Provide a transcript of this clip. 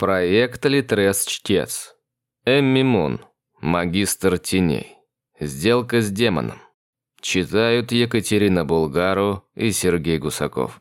Проект Литрес-Чтец. Эмми Мун. Магистр теней. Сделка с демоном. Читают Екатерина Булгару и Сергей Гусаков.